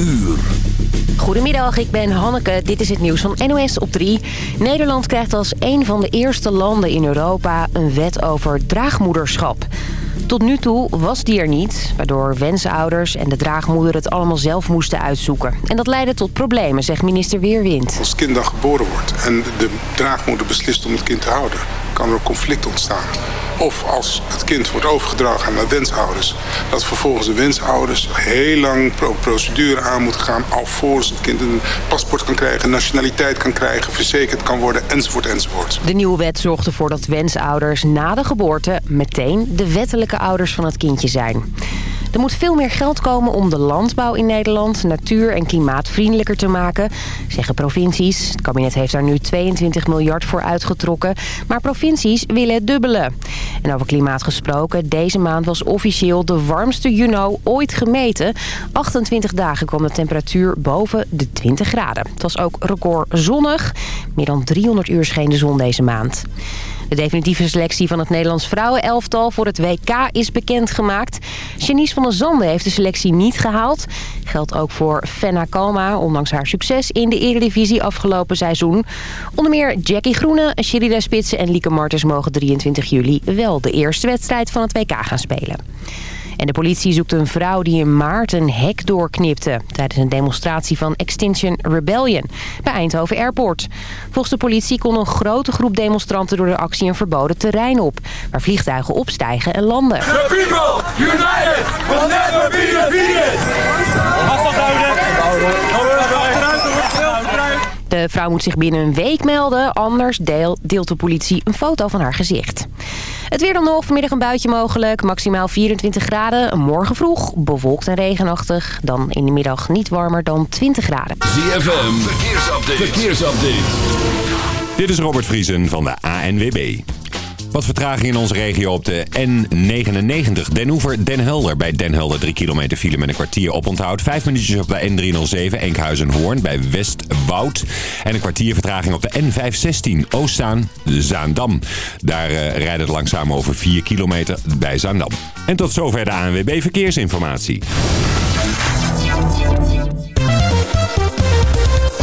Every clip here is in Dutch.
uur. Goedemiddag, ik ben Hanneke. Dit is het nieuws van NOS op 3. Nederland krijgt als een van de eerste landen in Europa een wet over draagmoederschap. Tot nu toe was die er niet, waardoor wensouders en de draagmoeder het allemaal zelf moesten uitzoeken. En dat leidde tot problemen, zegt minister Weerwind. Als het kind dan geboren wordt en de draagmoeder beslist om het kind te houden, kan er conflict ontstaan. Of als het kind wordt overgedragen aan de wensouders, dat vervolgens de wensouders heel lang pro procedure aan moeten gaan, alvorens het kind een paspoort kan krijgen, nationaliteit kan krijgen, verzekerd kan worden, enzovoort, enzovoort. De nieuwe wet zorgt ervoor dat wensouders na de geboorte meteen de wettelijke ouders van het kindje zijn. Er moet veel meer geld komen om de landbouw in Nederland natuur- en klimaatvriendelijker te maken, zeggen provincies. Het kabinet heeft daar nu 22 miljard voor uitgetrokken, maar provincies willen het dubbele. En over klimaat gesproken, deze maand was officieel de warmste juni ooit gemeten. 28 dagen kwam de temperatuur boven de 20 graden. Het was ook record zonnig. Meer dan 300 uur scheen de zon deze maand. De definitieve selectie van het Nederlands vrouwenelftal voor het WK is bekendgemaakt. Janice van der Zanden heeft de selectie niet gehaald. Geldt ook voor Fenna Kalma, ondanks haar succes in de Eredivisie afgelopen seizoen. Onder meer Jackie Groene, Sherida Spitsen en Lieke Martens mogen 23 juli wel de eerste wedstrijd van het WK gaan spelen. En de politie zoekt een vrouw die in maart een hek doorknipte... tijdens een demonstratie van Extinction Rebellion bij Eindhoven Airport. Volgens de politie kon een grote groep demonstranten door de actie een verboden terrein op... waar vliegtuigen opstijgen en landen. The people united will never be defeated! De vrouw moet zich binnen een week melden, anders deel, deelt de politie een foto van haar gezicht. Het weer dan nog, vanmiddag een buitje mogelijk, maximaal 24 graden. Morgen vroeg, bewolkt en regenachtig. Dan in de middag niet warmer dan 20 graden. ZFM, verkeersupdate. verkeersupdate. Dit is Robert Vriesen van de ANWB. Wat vertraging in onze regio op de N99. Den Hoever, Den Helder. Bij Den Helder 3 kilometer file met een kwartier oponthoud. 5 minuutjes op de N307 Enkhuizen-Hoorn bij Westwoud. En een kwartier vertraging op de N516 Oostzaan-Zaandam. Daar uh, rijdt het langzaam over 4 kilometer bij Zaandam. En tot zover de ANWB Verkeersinformatie.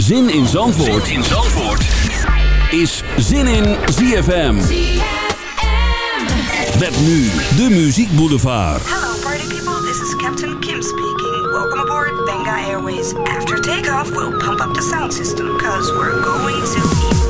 Zin in Zandvoort, zin in Zandvoort. is Zin in ZFM. Met nu de Muziek Boulevard. Hello party people, this is Captain Kim speaking. Welcome aboard Benga Airways. After takeoff, we'll pump up the sound system, cause we're going to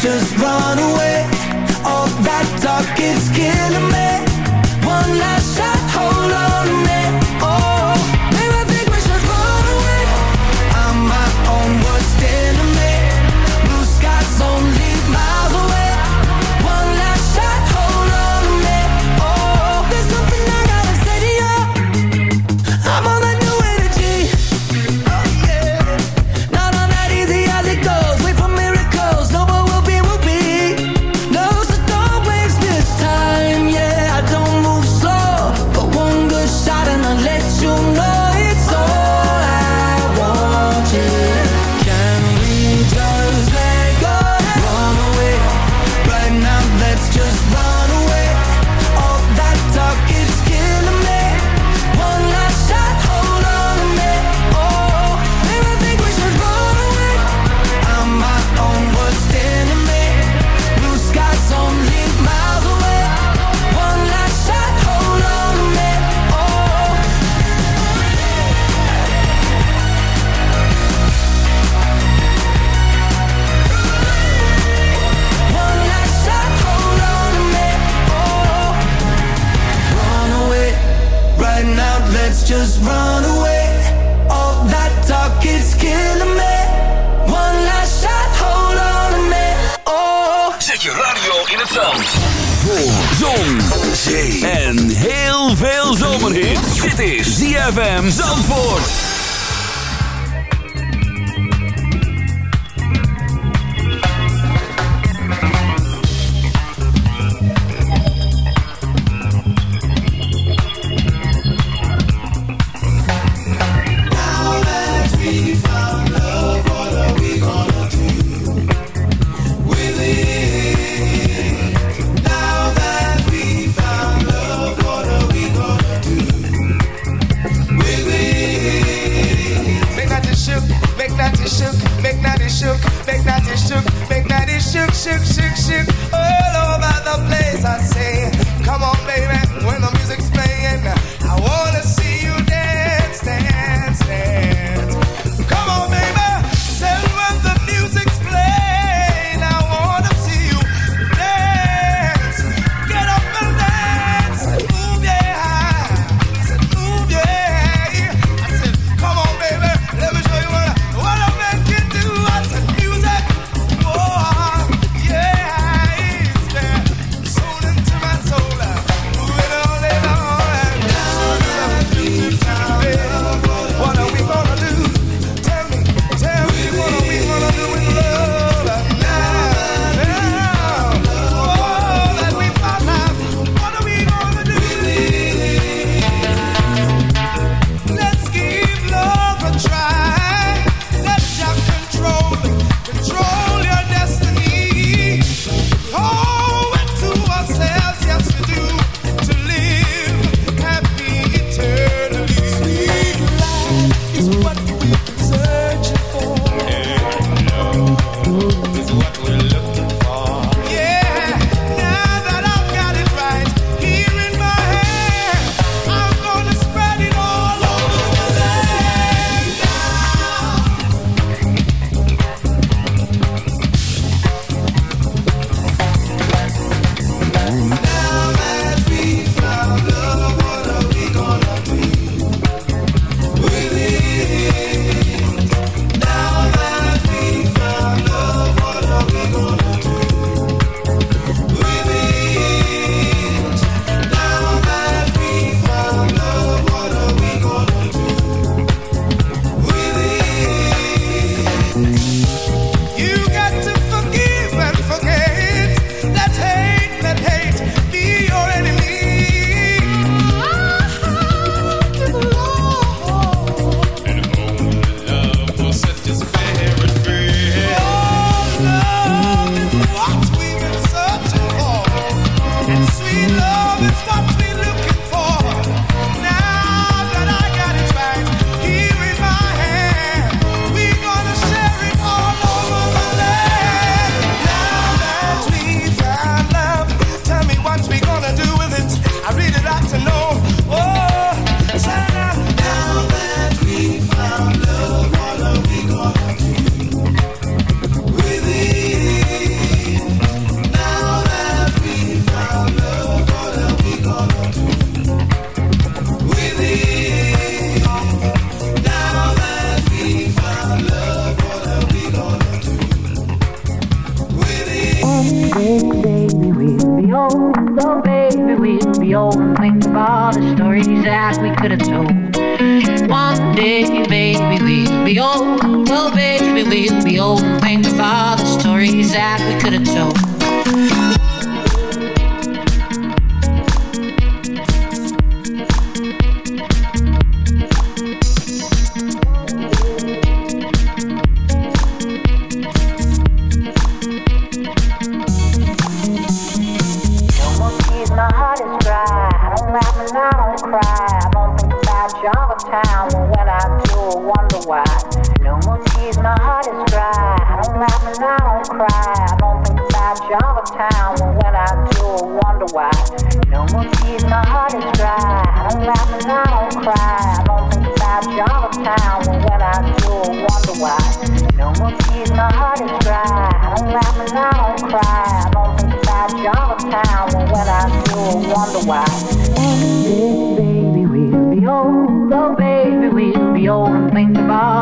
just wrong.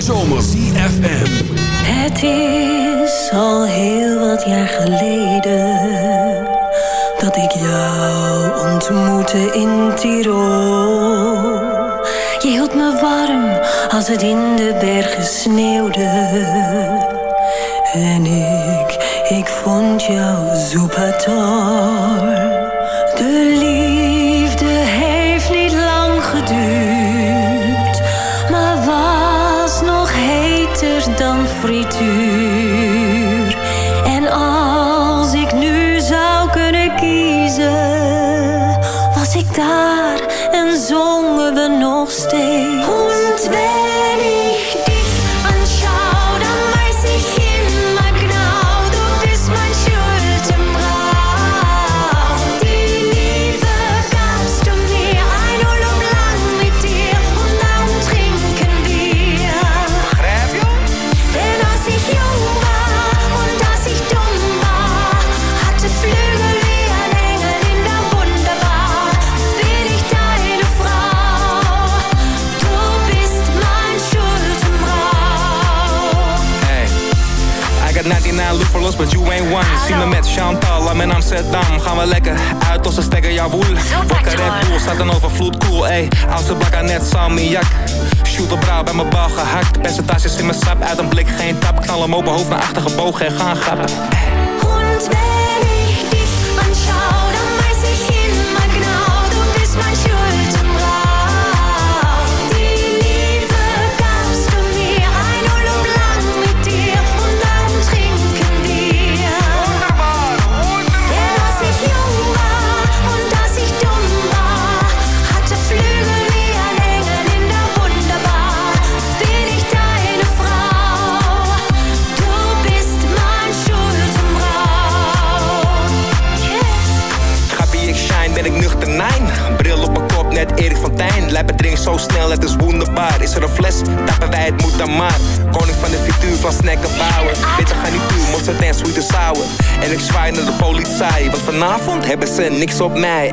zomer. met Chantal en in Amsterdam. Gaan we lekker uit onze stekker, jawoel Wakker Red Bull, staat een overvloed, cool, ey. Oudste blakken net salmiak. Shoot op brouw, bij mijn bal gehakt. Percentages in mijn sap, uit een blik geen tap. Knallen hem open, hoofd naar achter gebogen en gaan grappen. Lijp het drinken zo snel, het is wonderbaar. Is er een fles, tappen wij het moet dan maar. Koning van de fituur van snacken bouwen. Bitter ga niet toe, mosterd en sweet en sour. En ik zwaai naar de politie, want vanavond hebben ze niks op mij.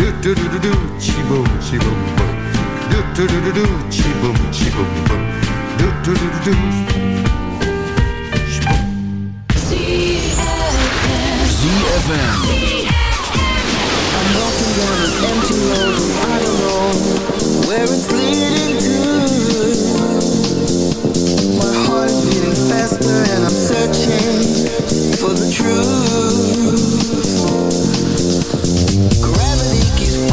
Do do do do do, chi boom, chi boom boom. Do do do do do, chi boom, chi boom boom. Do do do do do. I'm walking down an empty road and I don't know where it's leading to. My heart is beating faster and I'm searching for the truth.